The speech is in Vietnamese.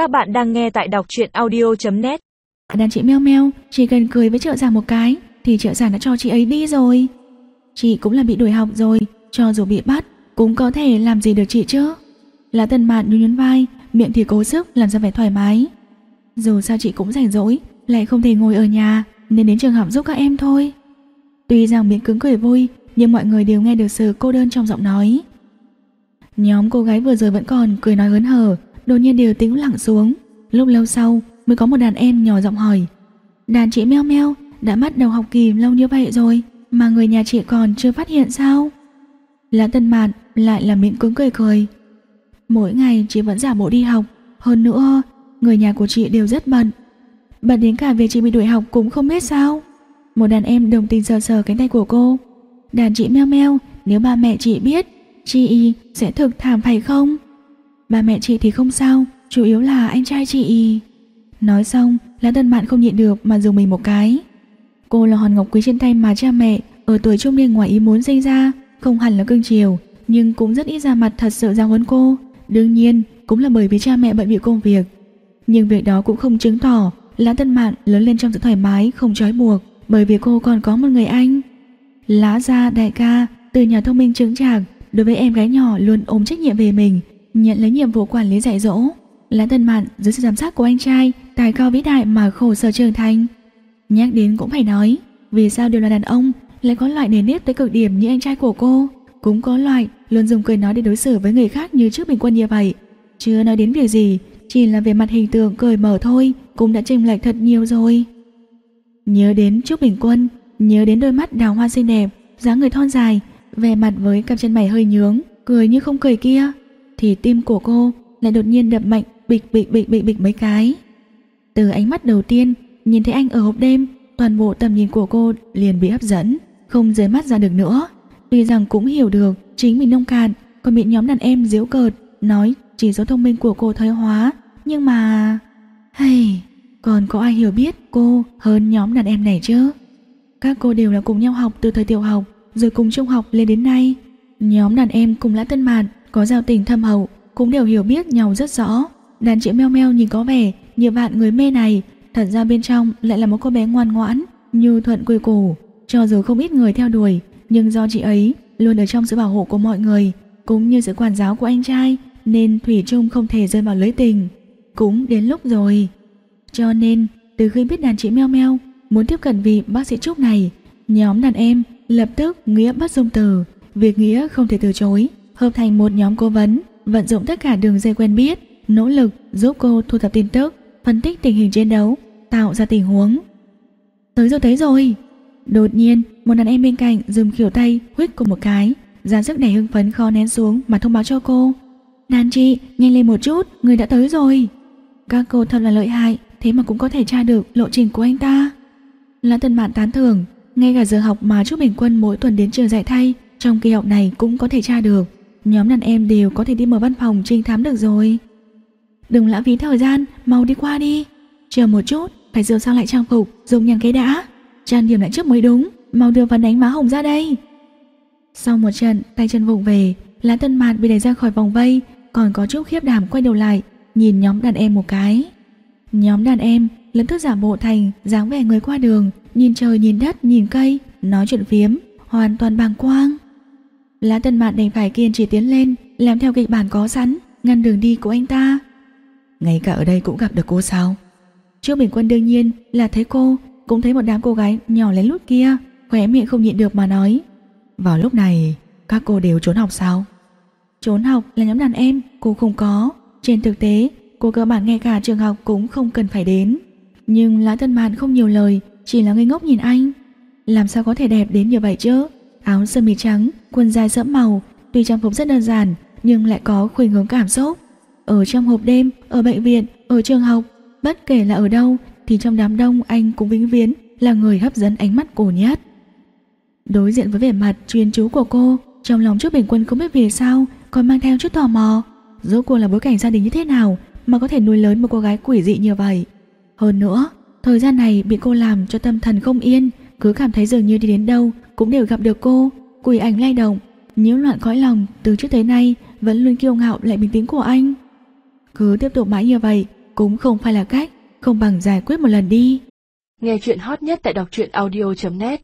Các bạn đang nghe tại đọc truyện audio.net Đàn chị meo meo Chỉ cần cười với trợ giảng một cái, Thì trợ giảng đã cho chị ấy đi rồi. Chị cũng là bị đuổi học rồi, Cho dù bị bắt, Cũng có thể làm gì được chị chứ. Lá tần mạn nhún nhún vai, Miệng thì cố sức, làm ra vẻ thoải mái. Dù sao chị cũng rảnh rỗi, Lại không thể ngồi ở nhà, Nên đến trường học giúp các em thôi. Tuy rằng miệng cứng cười vui, Nhưng mọi người đều nghe được sự cô đơn trong giọng nói. Nhóm cô gái vừa rồi vẫn còn cười nói hớn hở Đột nhiên đều tĩnh lặng xuống. Lúc lâu sau, mới có một đàn em nhỏ giọng hỏi. Đàn chị meo meo, Đã bắt đầu học kỳ lâu như vậy rồi, Mà người nhà chị còn chưa phát hiện sao? Lã tân mạn lại là miệng cứng cười cười. Mỗi ngày chị vẫn giả bộ đi học. Hơn nữa, Người nhà của chị đều rất bận. Bận đến cả việc chị bị đuổi học cũng không biết sao. Một đàn em đồng tình sờ sờ cánh tay của cô. Đàn chị meo meo, Nếu ba mẹ chị biết, Chị sẽ thực thảm phải không? Ba mẹ chị thì không sao, Chủ yếu là anh trai chị. Nói xong Lã Tân Mạn không nhịn được mà dùng mình một cái. Cô là hòn ngọc quý trên tay mà cha mẹ, Ở tuổi trung niên ngoài ý muốn sinh ra, Không hẳn là cưng chiều, Nhưng cũng rất ít ra mặt thật sự giao huấn cô. Đương nhiên, cũng là bởi vì cha mẹ bận bịu công việc. Nhưng việc đó cũng không chứng tỏ Lã Tân Mạn lớn lên trong sự thoải mái, Không trói buộc, Bởi vì cô còn có một người anh. Lã gia đại ca, Từ nhà thông minh chứng chạc, Đối với em gái nhỏ luôn ôm trách nhiệm về mình. Nhận lấy nhiệm vụ quản lý dạy dỗ. Lã Tân Mạn dưới sự giám sát của anh trai, Tài cao vĩ đại mà khổ sở trưởng thành. Nhắc đến cũng phải nói, Vì sao đều là đàn ông Lại có loại nề nếp tới cực điểm như anh trai của cô? Cũng có loại luôn dùng cười nói để đối xử với người khác như trước bình quân như vậy. Chưa nói đến việc gì, Chỉ là về mặt hình tượng cười mở thôi, Cũng đã chênh lệch thật nhiều rồi. Nhớ đến trước Bình Quân, Nhớ đến đôi mắt đào hoa xinh đẹp, dáng người thon dài Về mặt với cặp chân mày hơi nhướng, Cười như không cười kia. Thì tim của cô lại đột nhiên đập mạnh, Bịch bịch bịch bịch bịch mấy cái. Từ ánh mắt đầu tiên, Nhìn thấy anh ở hộp đêm, Toàn bộ tầm nhìn của cô liền bị hấp dẫn, Không rời mắt ra được nữa. Tuy rằng cũng hiểu được chính mình nông cạn, Còn bị nhóm đàn em giễu cợt, Nói chỉ số thông minh của cô thoái hóa, Nhưng mà... Hay... Còn có ai hiểu biết cô hơn nhóm đàn em này chứ? Các cô đều là cùng nhau học từ thời tiểu học, Rồi cùng trung học lên đến nay. Nhóm đàn em cùng lã tân mạn có giao tình thâm hậu, Cũng đều hiểu biết nhau rất rõ. Đàn chị meo meo nhìn có vẻ như bạn người mê này, Thật ra bên trong lại là một cô bé ngoan ngoãn Như thuận quê củ Cho dù không ít người theo đuổi, Nhưng do chị ấy luôn ở trong sự bảo hộ của mọi người, Cũng như sự quản giáo của anh trai, Nên Thủy Trung không thể rơi vào lưới tình. Cũng đến lúc rồi. Cho nên, từ khi biết đàn chị meo meo Muốn tiếp cận vị bác sĩ Trúc này, Nhóm đàn em lập tức nghĩa bắt dung từ Việc nghĩa không thể từ chối. Hợp thành một nhóm cố vấn Vận dụng tất cả đường dây quen biết nỗ lực giúp cô thu thập tin tức, phân tích tình hình chiến đấu, tạo ra tình huống. Tới rồi tới rồi. Đột nhiên, một đàn em bên cạnh dùng kiểu tay huyết cùng một cái, ra sức đẩy hưng phấn khó nén xuống mà thông báo cho cô. Đàn chị, nhanh lên một chút, người đã tới rồi. Các cô thật là lợi hại, thế mà cũng có thể tra được lộ trình của anh ta. Là tân bạn tán thưởng, ngay cả giờ học mà Trúc Bình Quân mỗi tuần đến trường dạy thay, trong kỳ học này cũng có thể tra được. Nhóm đàn em đều có thể đi mở văn phòng trinh thám được rồi. Đừng lãng phí thời gian, mau đi qua đi. Chờ một chút, phải sửa sang lại trang phục, dùng nhàn cái đã. Trang điểm lại trước mới đúng, mau đưa phấn đánh má hồng ra đây. Sau một trận, tay chân vùng về, lá tân mạt bị đẩy ra khỏi vòng vây, còn có chút khiếp đảm quay đầu lại, nhìn nhóm đàn em một cái. Nhóm đàn em lẫn thức giả bộ thành dáng vẻ người qua đường, nhìn trời nhìn đất nhìn cây, nói chuyện phiếm, hoàn toàn bàng quang. Lá tân mạn đành phải kiên trì tiến lên, làm theo kịch bản có sẵn, ngăn đường đi của anh ta. Ngay cả ở đây cũng gặp được cô sao? Trương Bình Quân đương nhiên là thấy cô Cũng thấy một đám cô gái nhỏ lén lút kia Khỏe miệng không nhịn được mà nói. Vào lúc này Các cô đều trốn học sao? Trốn học là nhóm đàn em Cô không có. Trên thực tế Cô cơ bản ngay cả trường học cũng không cần phải đến. Nhưng Lã Tân Mạn không nhiều lời Chỉ là ngây ngốc nhìn anh. Làm sao có thể đẹp đến như vậy chứ Áo sơ mi trắng, quần dài sẫm màu Tuy trang phục rất đơn giản Nhưng lại có khuynh hướng cảm xúc ở trong hộp đêm, ở bệnh viện, ở trường học, bất kể là ở đâu thì trong đám đông anh cũng vĩnh viễn là người hấp dẫn ánh mắt cổ nhất. Đối diện với vẻ mặt chuyên chú của cô, trong lòng trước bình quân không biết vì sao còn mang theo chút tò mò. Rốt cuộc là bối cảnh gia đình như thế nào mà có thể nuôi lớn một cô gái quỷ dị như vậy. Hơn nữa, thời gian này bị cô làm cho tâm thần không yên, cứ cảm thấy dường như đi đến đâu cũng đều gặp được cô, quỷ ảnh lay động, nhiễu loạn cõi lòng từ trước tới nay vẫn luôn kiêu ngạo lại bình tĩnh của anh. Cứ tiếp tục mãi như vậy, cũng không phải là cách, không bằng giải quyết một lần đi. Nghe chuyện hot nhất tại đọc truyện audio.net